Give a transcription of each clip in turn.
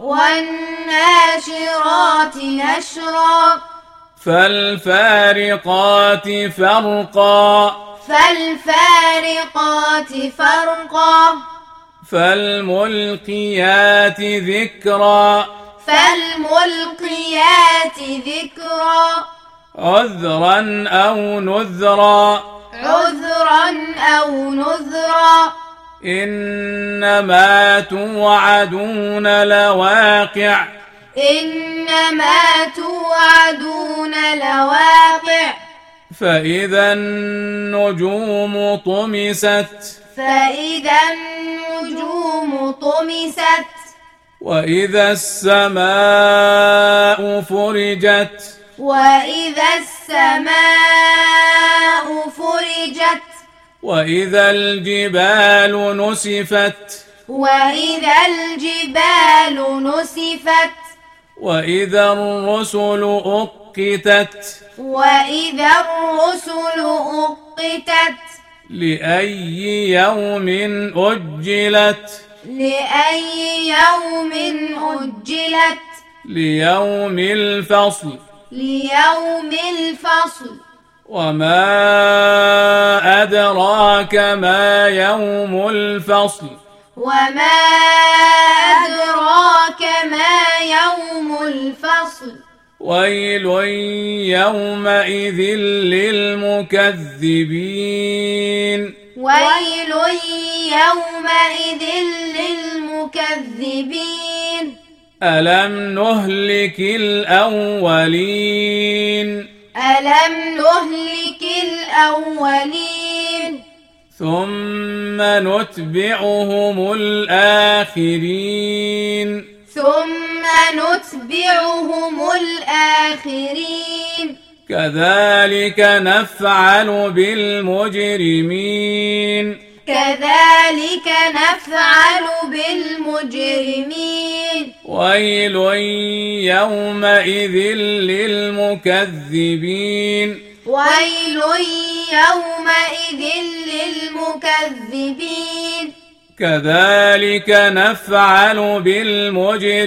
والناشرات نشرا. فالفارقات فرقا. فالفارقات فرقا. فالملقيات ذكرا. فالملقيات ذكرا. عذرا أو نذرا. عذرا أو نذرا. إنما توعدون لواقع. إنما توعدون لواقع. فإذا النجوم طمست. فإذا النجوم طمست. وإذا السماء فرجت. وإذا السماء فرجت. وإذا الجبال نسفت وإذا الجبال نسفت وإذا الرسل أقتت وإذا الرسل أقتت لأي يوم أجلت لأي يوم أجلت ليوم الفصل ليوم الفصل وما أدراك ما يوم الفصل وما أدراك ما يوم الفصل ويل يومئذ للمكذبين ويل يومئذ للمكذبين ألم نهلك الأولين ألم نهلك الأولين؟ ثم نتبعهم الآخرين. ثم نتبعهم الآخرين. كذلك نفعل بالمجرمين. كذلك نفعل بالمجرمين. ويل يومئذ للمكذبين. ويل يومئذ للمكذبين. كذلك نفعل بالمجرمين.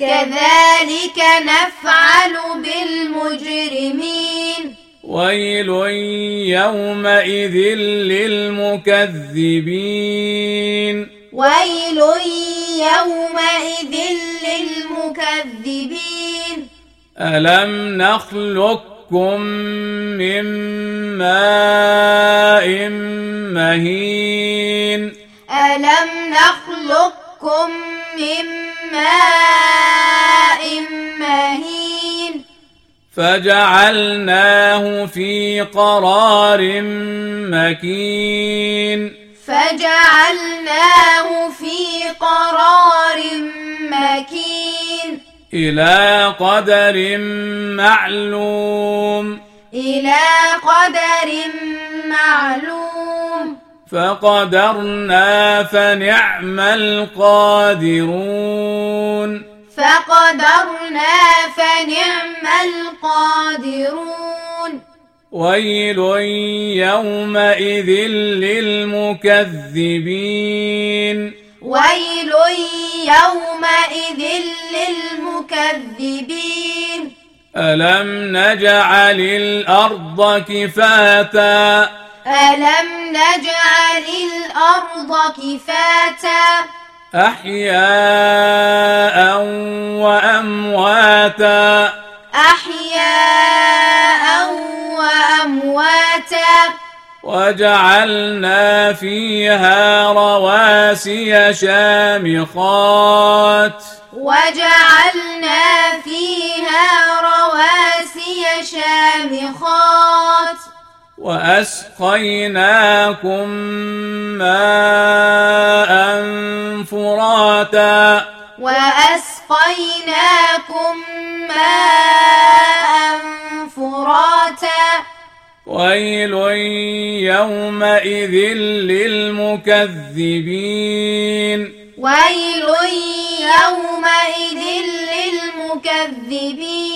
كذلك نفعل بالمجرمين. ويل يومئذ للمكذبين. ويل يومئذ للمكذبين. ألم نخلقكم من ماء مهين؟ ألم نخلقكم من ماء مهين؟ فجعلناه في قرار مكين. فجعلناه في قرار مكين. إلى قدر معلوم. إلى قدر معلوم. فقدرنا فنعم القادرون. فقدرنا فنعم القادرون. ويل يومئذ للمكذبين. ويل يومئذ للمكذبين. ألم نجعل الأرض كفاتا؟ ألم نجعل الأرض كفاتا؟ أحياء وأمواتا. أحياء وأمواتا. وجعلنا فيها رواسي شامخات. وجعلنا فيها رواسي شامخات. وأسقيناكم ماء فراتا. وأسقيناكم ماء فراتا. ويل يومئذ للمكذبين. ويل يومئذ للمكذبين.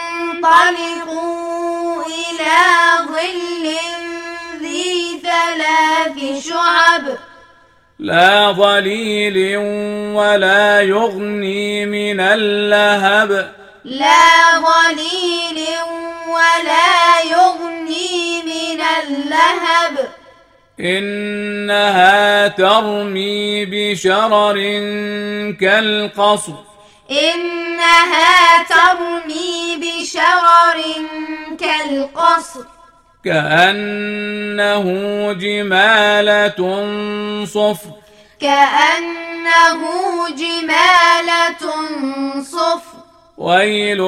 إلى ظل ذي ثلاث شعب. لا ظليل ولا يغني من اللهب. لا ظليل ولا يغني من اللهب. إنها ترمي بشرر كالقصر. إنها ترمي بشرر كالقصر. كأنه جمالة صفر. كأنه جمالة صفر. ويل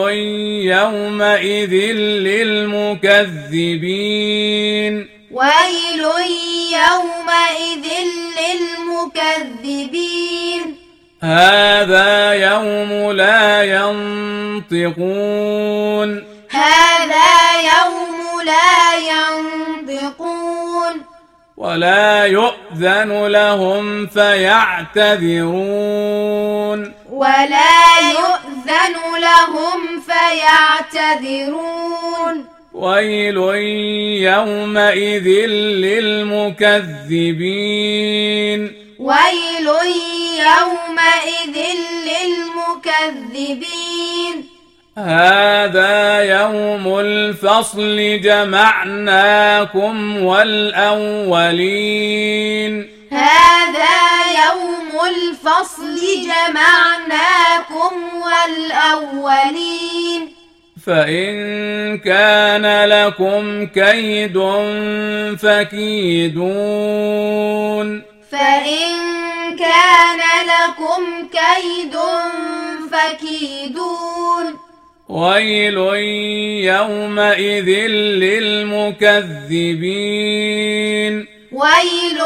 يومئذ للمكذبين. ويل يومئذ للمكذبين. هذا يوم لا ينطقون. هذا يوم لا ينطقون. ولا يؤذن لهم فيعتذرون. ولا يؤذن لهم فيعتذرون. ويل يومئذ للمكذبين. ويل يومئذ للمكذبين. هذا يوم الفصل جمعناكم والأولين. هذا يوم الفصل جمعناكم والأولين. فإن كان لكم كيد فكيدون. فإن كان لكم كيد فكيدون. ويل يومئذ للمكذبين. ويل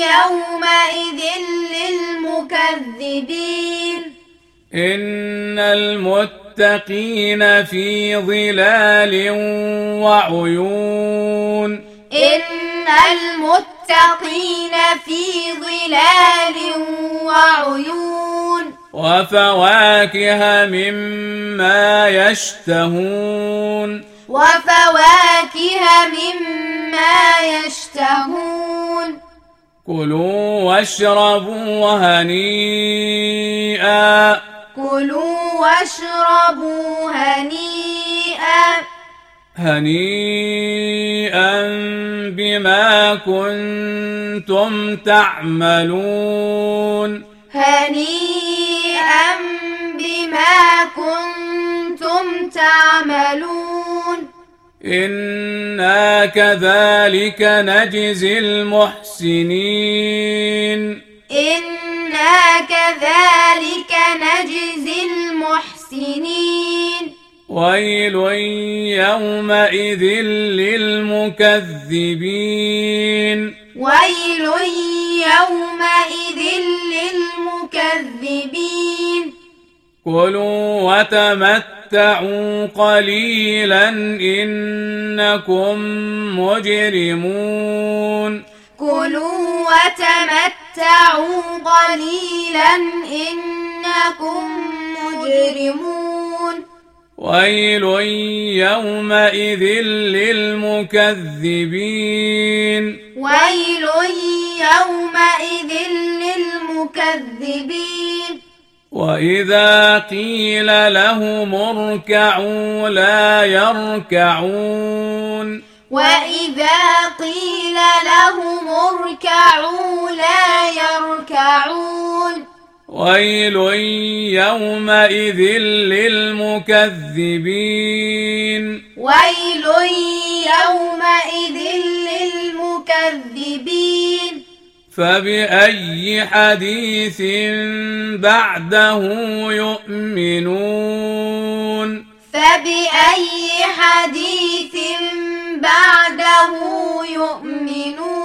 يومئذ للمكذبين. إن المتقين في ظلال وعيون. إن المتقين في ظلال وعيون. وفواكه مما يشتهون. وفواكه مما يشتهون. كلوا واشربوا هنيئا. كلوا واشربوا هنيئا. هنيئا بما كنتم تعملون. هنيئا بما كنتم تعملون. إنا كذلك نجزي المحسنين. إنا كذلك نجزي المحسنين. ويل يومئذ للمكذبين ويل يومئذ للمكذبين كلوا وتمتعوا قليلا إنكم مجرمون كلوا وتمتعوا قليلا إنكم مجرمون ويل يومئذ للمكذبين ويل يومئذ للمكذبين وإذا قيل لهم اركعوا لا يركعون وإذا قيل لهم اركعوا لا يركعون ويل يومئذ للمكذبين ويل يومئذ للمكذبين فبأي حديث بعده يؤمنون فبأي حديث بعده يؤمنون